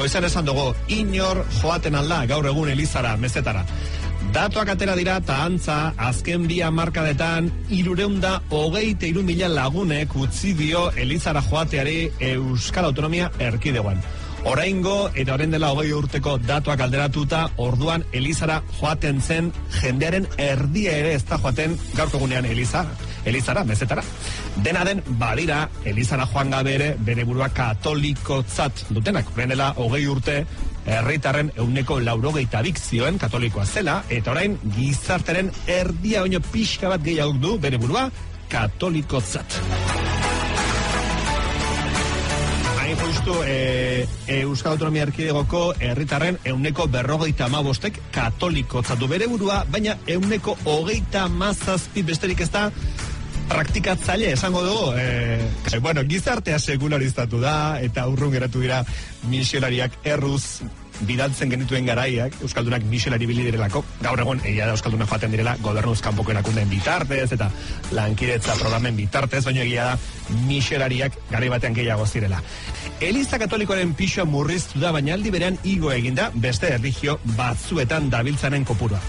Goizan esan dugu, inor joaten alda gaur egun Elizara, mezetara. Datuak atera dira eta antza azken bi hamarkadetan irureunda hogeite iru mila lagunek utzi dio Elizara joateari Euskal Autonomia erkidegoan. Oraingo eta orain dela hogei urteko datuak alderatuta orduan Elizara joaten zen jendearen erdia ere ez da joaten gaurko egunean Eliza, Elizara, mezetara. Dena den, badira, Elizara joan gabe ere bere burua katolikotzat dutenak. Orain dela hogei urte herritarren euneko laurogeita bik zioen katolikoa zela, eta orain gizarteren erdia oino pixka bat gehiago du bere burua katolikotzat. Justu, e, e, Euskal Autonomia Erkidegoko herritarren euneko berrogeita amabostek katolikotzat du bere burua, baina euneko hogeita mazazpi besterik ez da praktikatzaile esango dugu. E, bueno, gizartea sekularizatu da eta urrun geratu dira misionariak erruz bidaltzen genituen garaiak, Euskaldunak misionari bili direlako, gaur egon, egia da Euskaldunak joaten direla, gobernu kanpoko erakundeen bitartez, eta lankiretza programen bitartez, baina egia da misionariak garai batean gehiago zirela. Eliza katolikoaren pixoa murriztu da, baina aldi berean igo eginda beste erligio batzuetan dabiltzanen kopurua.